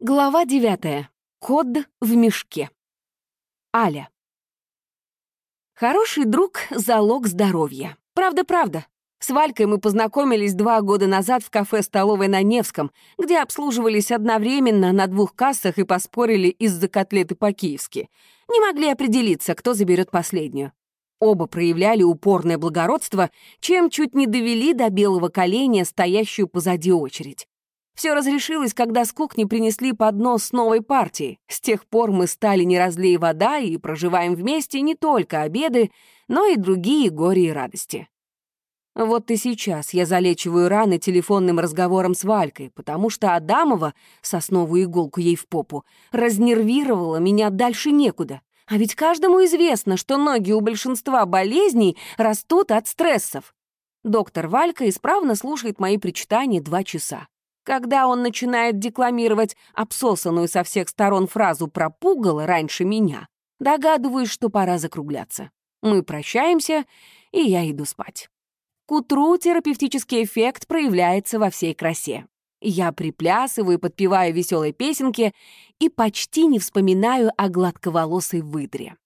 Глава девятая. Код в мешке. Аля. Хороший друг — залог здоровья. Правда-правда. С Валькой мы познакомились два года назад в кафе-столовой на Невском, где обслуживались одновременно на двух кассах и поспорили из-за котлеты по-киевски. Не могли определиться, кто заберет последнюю. Оба проявляли упорное благородство, чем чуть не довели до белого коленя стоящую позади очередь. Все разрешилось, когда с кухни принесли поднос с новой партией. С тех пор мы стали не разлей вода и проживаем вместе не только обеды, но и другие горе и радости. Вот и сейчас я залечиваю раны телефонным разговором с Валькой, потому что Адамова, сосновую иголку ей в попу, разнервировала меня дальше некуда. А ведь каждому известно, что ноги у большинства болезней растут от стрессов. Доктор Валька исправно слушает мои причитания два часа. Когда он начинает декламировать обсосанную со всех сторон фразу про пугало раньше меня, догадываюсь, что пора закругляться. Мы прощаемся, и я иду спать. К утру терапевтический эффект проявляется во всей красе. Я приплясываю, подпеваю веселой песенки и почти не вспоминаю о гладковолосой выдре.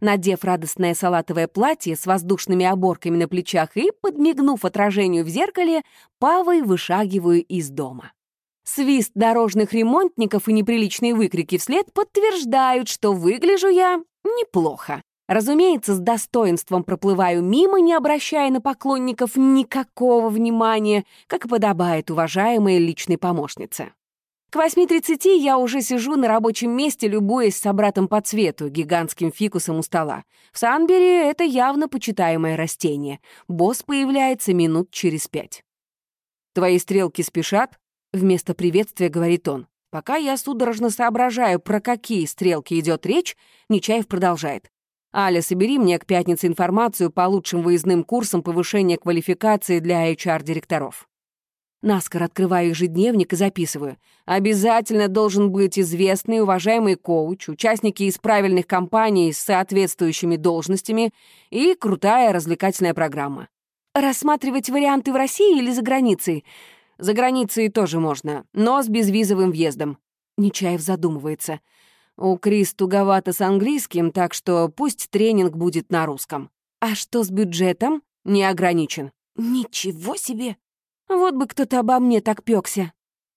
Надев радостное салатовое платье с воздушными оборками на плечах и, подмигнув отражению в зеркале, павой вышагиваю из дома. Свист дорожных ремонтников и неприличные выкрики вслед подтверждают, что выгляжу я неплохо. Разумеется, с достоинством проплываю мимо, не обращая на поклонников никакого внимания, как и подобает уважаемой личной помощнице. К 8.30 я уже сижу на рабочем месте, любуясь собратом по цвету, гигантским фикусом у стола. В Санбере это явно почитаемое растение. Босс появляется минут через пять. «Твои стрелки спешат?» — вместо приветствия говорит он. Пока я судорожно соображаю, про какие стрелки идет речь, Нечаев продолжает. «Аля, собери мне к пятнице информацию по лучшим выездным курсам повышения квалификации для HR-директоров». Наскоро открываю ежедневник и записываю. Обязательно должен быть известный, уважаемый коуч, участники из правильных компаний с соответствующими должностями и крутая развлекательная программа. Рассматривать варианты в России или за границей? За границей тоже можно, но с безвизовым въездом. Нечаев задумывается. У Крис туговато с английским, так что пусть тренинг будет на русском. А что с бюджетом? Не ограничен. Ничего себе! Вот бы кто-то обо мне так пёкся.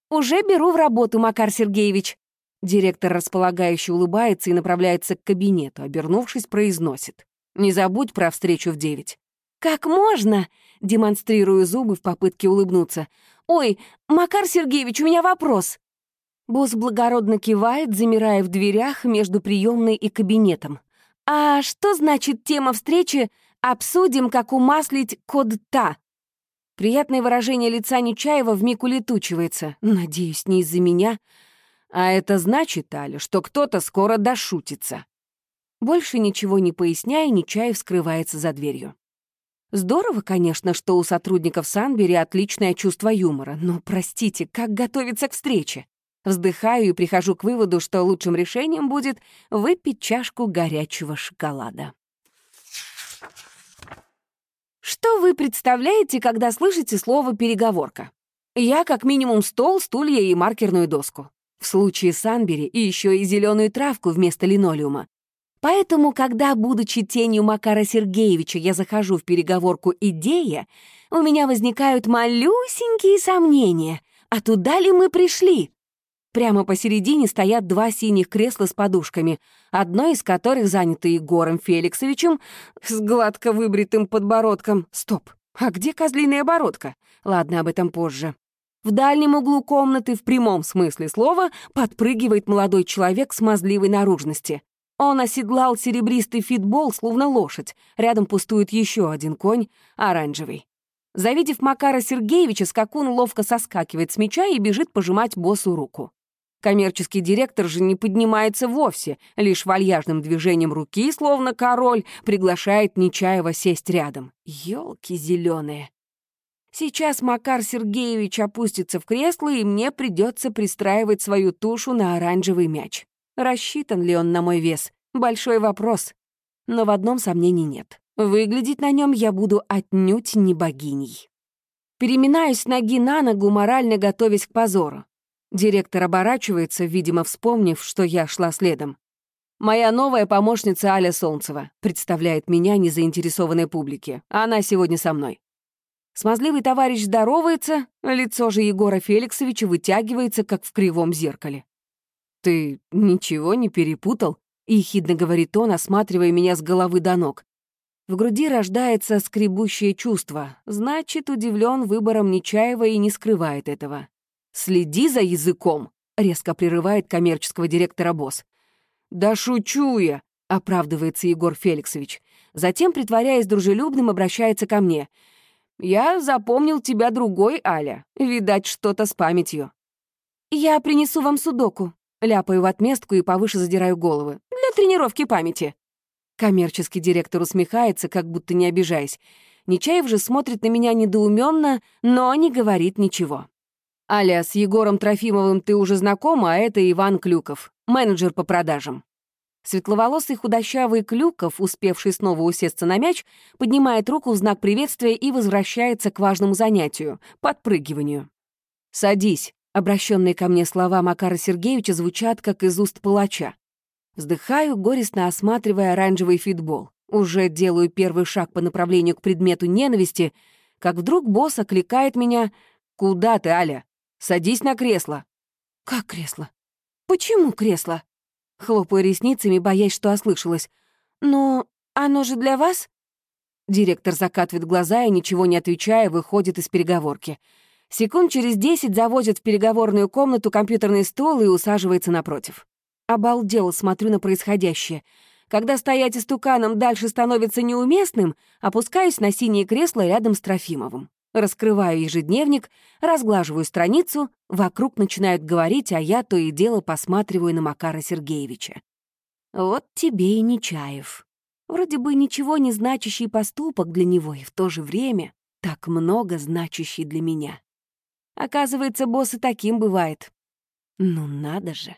Уже беру в работу, Макар Сергеевич. Директор располагающе улыбается и направляется к кабинету, обернувшись, произносит. «Не забудь про встречу в девять». «Как можно?» — демонстрирую зубы в попытке улыбнуться. «Ой, Макар Сергеевич, у меня вопрос». Босс благородно кивает, замирая в дверях между приемной и кабинетом. «А что значит тема встречи «Обсудим, как умаслить код ТА»?» Приятное выражение лица Нечаева вмиг улетучивается. Надеюсь, не из-за меня. А это значит, Аля, что кто-то скоро дошутится. Больше ничего не поясняя, Нечаев скрывается за дверью. Здорово, конечно, что у сотрудников Санбери отличное чувство юмора, но, простите, как готовиться к встрече? Вздыхаю и прихожу к выводу, что лучшим решением будет выпить чашку горячего шоколада. Что вы представляете, когда слышите слово «переговорка»? Я как минимум стол, стулья и маркерную доску. В случае Санбери и еще и зеленую травку вместо линолеума. Поэтому, когда, будучи тенью Макара Сергеевича, я захожу в переговорку «идея», у меня возникают малюсенькие сомнения. А туда ли мы пришли? Прямо посередине стоят два синих кресла с подушками, одно из которых занято Егором Феликсовичем с гладко выбритым подбородком. Стоп, а где козлиная бородка? Ладно, об этом позже. В дальнем углу комнаты, в прямом смысле слова, подпрыгивает молодой человек с мазливой наружности. Он оседлал серебристый фитбол, словно лошадь. Рядом пустует еще один конь, оранжевый. Завидев Макара Сергеевича, скакун ловко соскакивает с меча и бежит пожимать боссу руку. Коммерческий директор же не поднимается вовсе, лишь вальяжным движением руки, словно король, приглашает Нечаева сесть рядом. Ёлки зеленые. Сейчас Макар Сергеевич опустится в кресло, и мне придется пристраивать свою тушу на оранжевый мяч. Рассчитан ли он на мой вес? Большой вопрос. Но в одном сомнений нет. Выглядеть на нем я буду отнюдь не богиней. Переминаюсь ноги на ногу, морально готовясь к позору. Директор оборачивается, видимо, вспомнив, что я шла следом. «Моя новая помощница Аля Солнцева», представляет меня незаинтересованной публике. Она сегодня со мной. Смазливый товарищ здоровается, лицо же Егора Феликсовича вытягивается, как в кривом зеркале. «Ты ничего не перепутал?» — ехидно говорит он, осматривая меня с головы до ног. В груди рождается скребущее чувство. Значит, удивлен выбором Нечаева и не скрывает этого. «Следи за языком», — резко прерывает коммерческого директора босс. «Да шучу я», — оправдывается Егор Феликсович. Затем, притворяясь дружелюбным, обращается ко мне. «Я запомнил тебя другой, Аля. Видать, что-то с памятью». «Я принесу вам судоку», — ляпаю в отместку и повыше задираю головы. «Для тренировки памяти». Коммерческий директор усмехается, как будто не обижаясь. Нечаев же смотрит на меня недоуменно, но не говорит ничего. «Аля, с Егором Трофимовым ты уже знакома, а это Иван Клюков, менеджер по продажам». Светловолосый худощавый Клюков, успевший снова усесться на мяч, поднимает руку в знак приветствия и возвращается к важному занятию — подпрыгиванию. «Садись», — обращенные ко мне слова Макара Сергеевича звучат, как из уст палача. Вздыхаю, горестно осматривая оранжевый фитбол. Уже делаю первый шаг по направлению к предмету ненависти, как вдруг босс окликает меня «Куда ты, Аля?» Садись на кресло». «Как кресло? Почему кресло?» Хлопаю ресницами, боясь, что ослышалась. «Но оно же для вас?» Директор закатывает глаза и, ничего не отвечая, выходит из переговорки. Секунд через десять заводит в переговорную комнату компьютерный стол и усаживается напротив. Обалдел, смотрю на происходящее. Когда стоять истуканом дальше становится неуместным, опускаюсь на синее кресло рядом с Трофимовым. Раскрываю ежедневник, разглаживаю страницу, вокруг начинают говорить, а я то и дело посматриваю на Макара Сергеевича. Вот тебе и Нечаев. Вроде бы ничего не значащий поступок для него, и в то же время так много значащий для меня. Оказывается, босс и таким бывает. Ну надо же.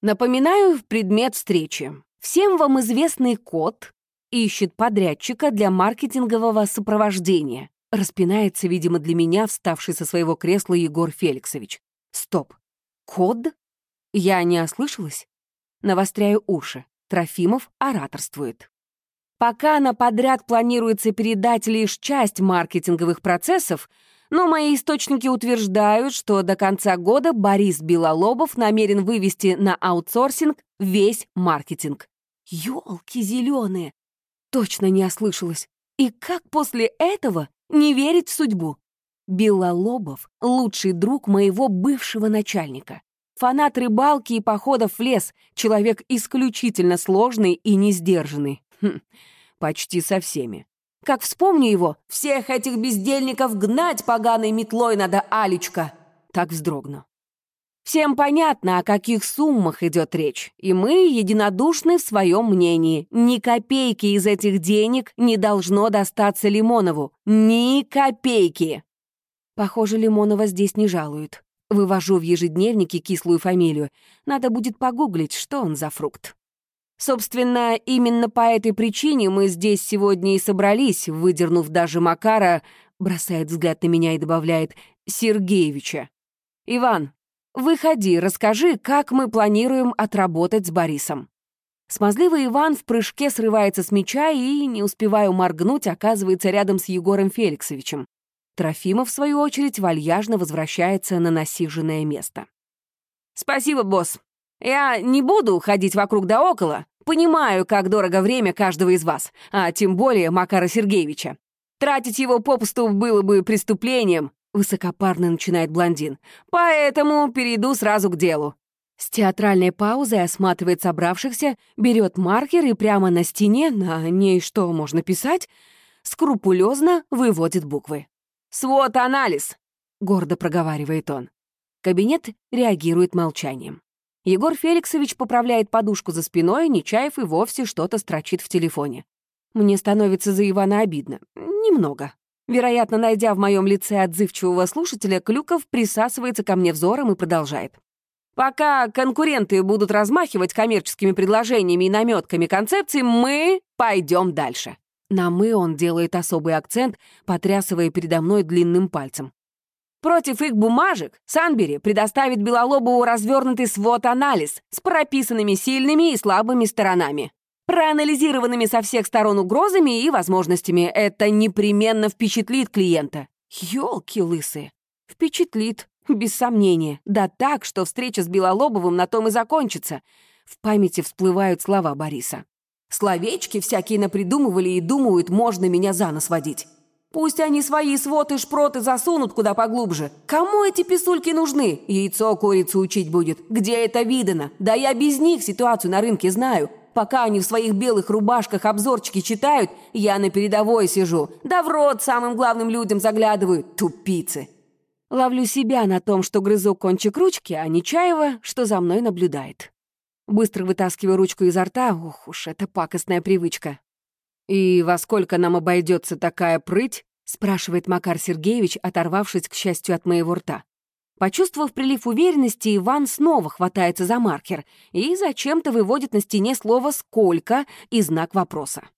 Напоминаю предмет встречи. Всем вам известный код Ищет подрядчика для маркетингового сопровождения. Распинается, видимо, для меня, вставший со своего кресла Егор Феликсович. Стоп. Код? Я не ослышалась? Навостряю уши. Трофимов ораторствует. Пока на подряд планируется передать лишь часть маркетинговых процессов, но мои источники утверждают, что до конца года Борис Белолобов намерен вывести на аутсорсинг весь маркетинг. Ёлки зеленые! Точно не ослышалась. И как после этого не верить в судьбу? Белолобов — лучший друг моего бывшего начальника. Фанат рыбалки и походов в лес, человек исключительно сложный и несдержанный. Хм, почти со всеми. Как вспомню его, всех этих бездельников гнать поганой метлой надо, Алечка. Так вздрогну. Всем понятно, о каких суммах идет речь, и мы единодушны в своем мнении. Ни копейки из этих денег не должно достаться Лимонову. Ни копейки! Похоже, Лимонова здесь не жалуют. Вывожу в ежедневнике кислую фамилию. Надо будет погуглить, что он за фрукт. Собственно, именно по этой причине мы здесь сегодня и собрались, выдернув даже Макара, бросает взгляд на меня и добавляет, Сергеевича. «Иван, «Выходи, расскажи, как мы планируем отработать с Борисом». Смазливый Иван в прыжке срывается с меча и, не успевая моргнуть, оказывается рядом с Егором Феликсовичем. Трофимов, в свою очередь, вальяжно возвращается на насиженное место. «Спасибо, босс. Я не буду ходить вокруг да около. Понимаю, как дорого время каждого из вас, а тем более Макара Сергеевича. Тратить его попусту было бы преступлением, Высокопарно начинает блондин. «Поэтому перейду сразу к делу». С театральной паузой осматривает собравшихся, берет маркер и прямо на стене, на ней что можно писать, скрупулезно выводит буквы. «Свод-анализ», — гордо проговаривает он. Кабинет реагирует молчанием. Егор Феликсович поправляет подушку за спиной, Нечаев и вовсе что-то строчит в телефоне. Мне становится за Ивана обидно. Немного. Вероятно, найдя в моем лице отзывчивого слушателя, Клюков присасывается ко мне взором и продолжает. Пока конкуренты будут размахивать коммерческими предложениями и наметками концепций, мы пойдем дальше. На «мы» он делает особый акцент, потрясывая передо мной длинным пальцем. Против их бумажек Санбери предоставит Белолобову развернутый свод-анализ с прописанными сильными и слабыми сторонами, проанализированными со всех сторон угрозами и возможностями. Это непременно впечатлит клиента. Ёлки лысые. Впечатлит, без сомнения. Да так, что встреча с Белолобовым на том и закончится. В памяти всплывают слова Бориса. Словечки всякие напридумывали и думают, можно меня за нос водить. Пусть они свои своты шпроты засунут куда поглубже. Кому эти писульки нужны? Яйцо курицу учить будет. Где это видано? Да я без них ситуацию на рынке знаю. Пока они в своих белых рубашках обзорчики читают, я на передовой сижу. Да в рот самым главным людям заглядываю. Тупицы. Ловлю себя на том, что грызу кончик ручки, а Нечаева, что за мной наблюдает. Быстро вытаскиваю ручку изо рта. Ух уж, это пакостная привычка. «И во сколько нам обойдется такая прыть?» — спрашивает Макар Сергеевич, оторвавшись, к счастью, от моего рта. Почувствовав прилив уверенности, Иван снова хватается за маркер и зачем-то выводит на стене слово «сколько» и знак вопроса.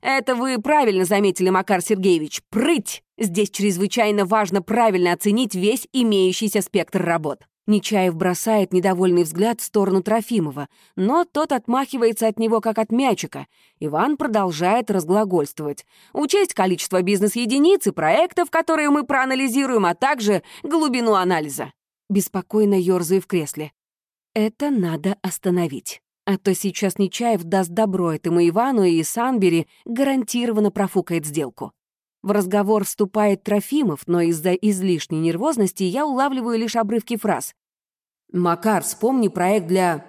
«Это вы правильно заметили, Макар Сергеевич. Прыть! Здесь чрезвычайно важно правильно оценить весь имеющийся спектр работ. Нечаев бросает недовольный взгляд в сторону Трофимова, но тот отмахивается от него, как от мячика. Иван продолжает разглагольствовать. Учесть количество бизнес-единиц и проектов, которые мы проанализируем, а также глубину анализа. Беспокойно ёрзаю в кресле. Это надо остановить. А то сейчас Нечаев даст добро этому Ивану, и Санбери гарантированно профукает сделку. В разговор вступает Трофимов, но из-за излишней нервозности я улавливаю лишь обрывки фраз. «Макар, вспомни проект для...»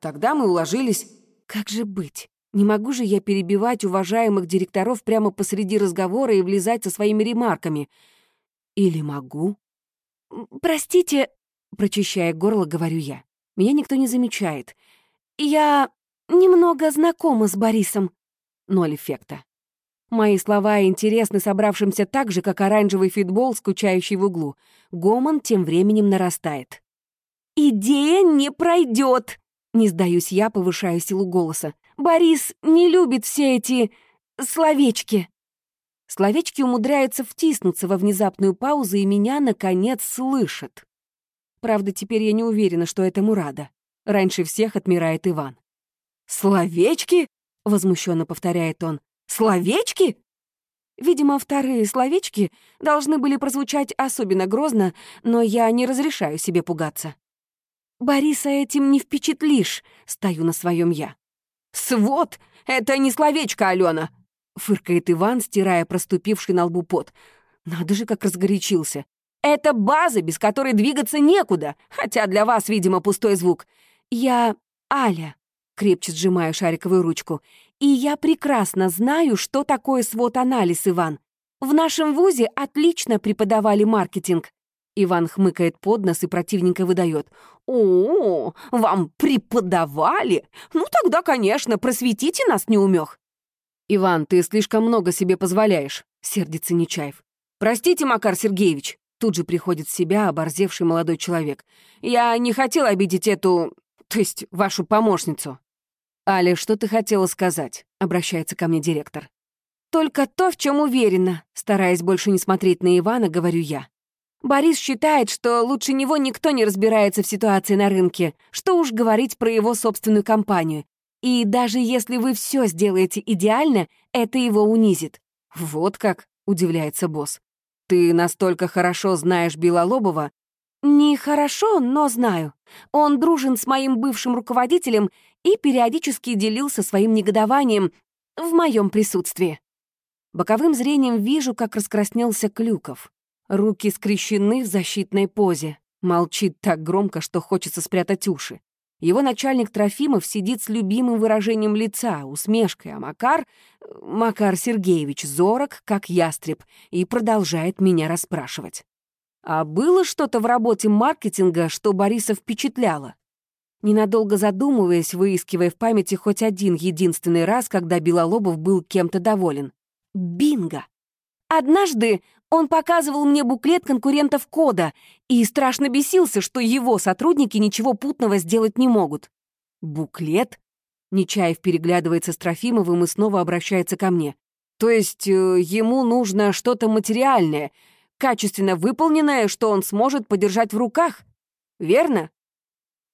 Тогда мы уложились. Как же быть? Не могу же я перебивать уважаемых директоров прямо посреди разговора и влезать со своими ремарками. Или могу? «Простите», — прочищая горло, говорю я. Меня никто не замечает. «Я немного знакома с Борисом». Ноль эффекта. Мои слова интересны собравшимся так же, как оранжевый фитбол, скучающий в углу. Гомон тем временем нарастает. «Идея не пройдет!» Не сдаюсь я, повышаю силу голоса. «Борис не любит все эти... словечки!» Словечки умудряются втиснуться во внезапную паузу, и меня, наконец, слышат. Правда, теперь я не уверена, что этому рада. Раньше всех отмирает Иван. «Словечки?» — возмущенно повторяет он. Словечки? Видимо, вторые словечки должны были прозвучать особенно грозно, но я не разрешаю себе пугаться. «Бориса этим не впечатлишь», — стою на своем я. «Свод! Это не словечко, Алена!» — фыркает Иван, стирая проступивший на лбу пот. Надо же, как разгорячился. «Это база, без которой двигаться некуда, хотя для вас, видимо, пустой звук. Я Аля», — крепче сжимаю шариковую ручку, и я прекрасно знаю, что такое свод-анализ, Иван. В нашем вузе отлично преподавали маркетинг. Иван хмыкает под нос и противненько выдает. «О, вам преподавали? Ну тогда, конечно, просветите нас, неумех». «Иван, ты слишком много себе позволяешь», — сердится Нечаев. «Простите, Макар Сергеевич», — тут же приходит в себя оборзевший молодой человек. «Я не хотел обидеть эту... то есть вашу помощницу». «Аля, что ты хотела сказать?» — обращается ко мне директор. «Только то, в чем уверена», — стараясь больше не смотреть на Ивана, говорю я. Борис считает, что лучше него никто не разбирается в ситуации на рынке, что уж говорить про его собственную компанию. И даже если вы все сделаете идеально, это его унизит. «Вот как?» — удивляется босс. «Ты настолько хорошо знаешь Белолобова, «Не хорошо, но знаю. Он дружен с моим бывшим руководителем и периодически делился своим негодованием в моем присутствии. Боковым зрением вижу, как раскраснелся Клюков. Руки скрещены в защитной позе. Молчит так громко, что хочется спрятать уши. Его начальник Трофимов сидит с любимым выражением лица, усмешкой, а Макар... Макар Сергеевич зорок, как ястреб, и продолжает меня расспрашивать. А было что-то в работе маркетинга, что Бориса впечатляло? Ненадолго задумываясь, выискивая в памяти хоть один единственный раз, когда Белолобов был кем-то доволен. Бинго! Однажды он показывал мне буклет конкурентов кода и страшно бесился, что его сотрудники ничего путного сделать не могут. «Буклет?» Нечаев переглядывается с Трофимовым и снова обращается ко мне. «То есть э, ему нужно что-то материальное, качественно выполненное, что он сможет подержать в руках. Верно?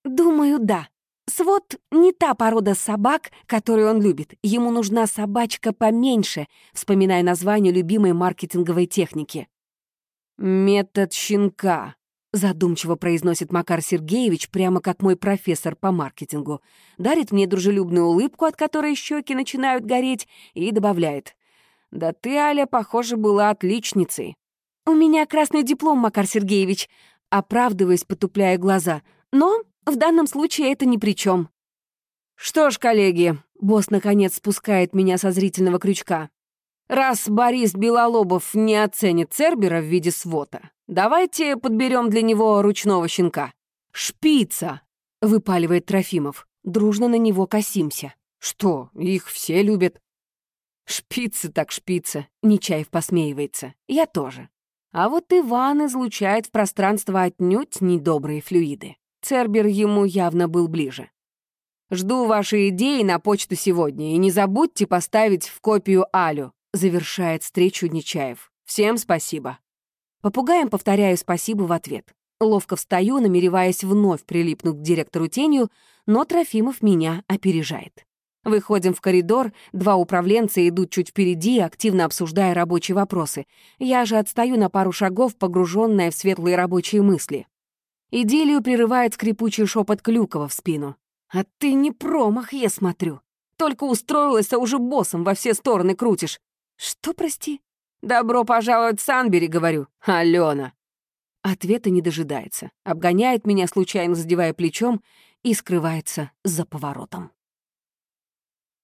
Думаю, да. Свод не та порода собак, которую он любит. Ему нужна собачка поменьше, вспоминая название любимой маркетинговой техники. «Метод щенка», — задумчиво произносит Макар Сергеевич, прямо как мой профессор по маркетингу. Дарит мне дружелюбную улыбку, от которой щеки начинают гореть, и добавляет. «Да ты, Аля, похоже, была отличницей». «У меня красный диплом, Макар Сергеевич», оправдываясь, потупляя глаза. «Но в данном случае это ни при чем. «Что ж, коллеги», — босс наконец спускает меня со зрительного крючка, «раз Борис Белолобов не оценит Цербера в виде свота, давайте подберем для него ручного щенка». «Шпица!» — выпаливает Трофимов. Дружно на него косимся. «Что, их все любят?» «Шпицы так шпицы», — Нечаев посмеивается. «Я тоже». А вот Иван излучает в пространство отнюдь недобрые флюиды. Цербер ему явно был ближе. «Жду ваши идеи на почту сегодня, и не забудьте поставить в копию Алю», завершает встречу Нечаев. «Всем спасибо». Попугаем повторяю спасибо в ответ. Ловко встаю, намереваясь вновь прилипнуть к директору тенью, но Трофимов меня опережает. Выходим в коридор, два управленца идут чуть впереди, активно обсуждая рабочие вопросы. Я же отстаю на пару шагов, погруженная в светлые рабочие мысли. Идиллию прерывает скрипучий шепот Клюкова в спину. «А ты не промах, я смотрю. Только устроилась, а уже боссом во все стороны крутишь. Что, прости?» «Добро пожаловать в Санбери», — говорю. «Алена». Ответа не дожидается. Обгоняет меня, случайно задевая плечом, и скрывается за поворотом.